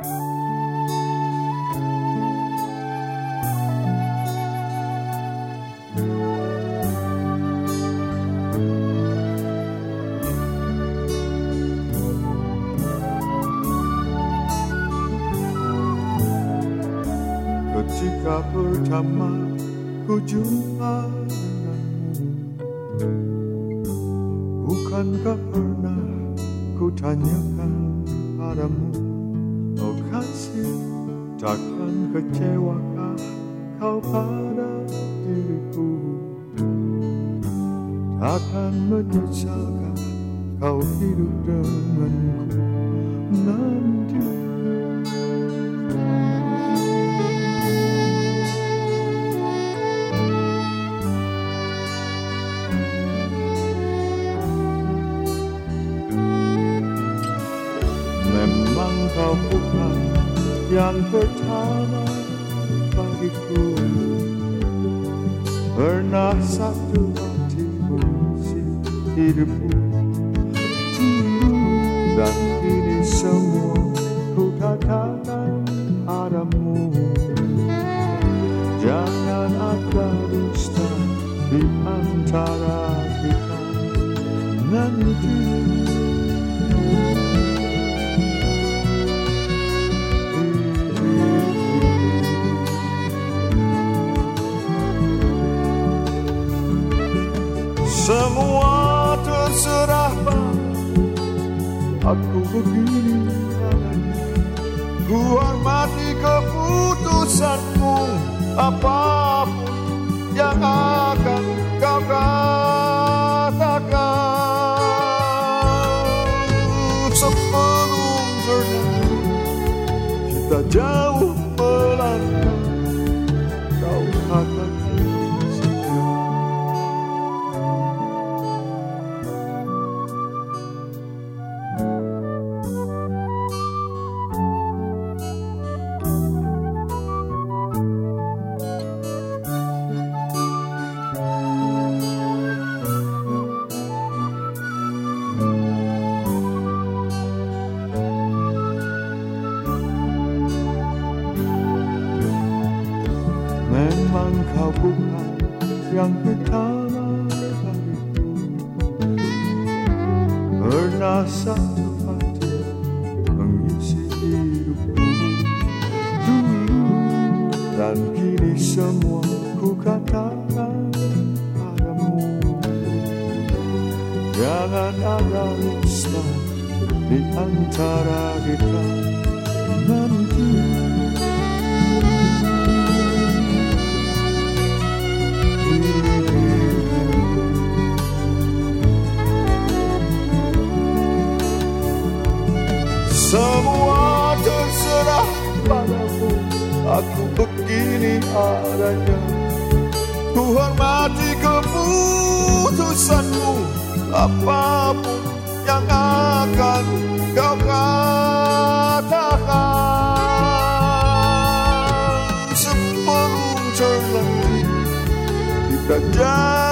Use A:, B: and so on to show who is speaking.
A: Ketika pertama ku jumpa denganmu Bukankah pernah ku tanyakan padamu Oh kasih takkan kecewakah kau pada diriku. Takkan menyesalkah kau hidup denganku kau bukan yang pertama bagiku. Pernah satu hati mengisi hidupku. Dan kini semua ku katakan padamu. Jangan ada dusta di antara kita. Nanti Semua terserah Aku begini. Ku hormati keputusanmu Apa pun yang akan kau katakan. Sebelum terjadi Kita jauh Memang kau bukan yang pertama bagiku Pernah satu hati mengisi hidupku. Dulu dan kini semua ku katakan padamu. Jangan ada dusta di antara kita terserah padamu. Aku begini adanya. Ku hormati keputusanmu. Apa pun yang akan kau katakan. Sebelum terlanjur kita jauh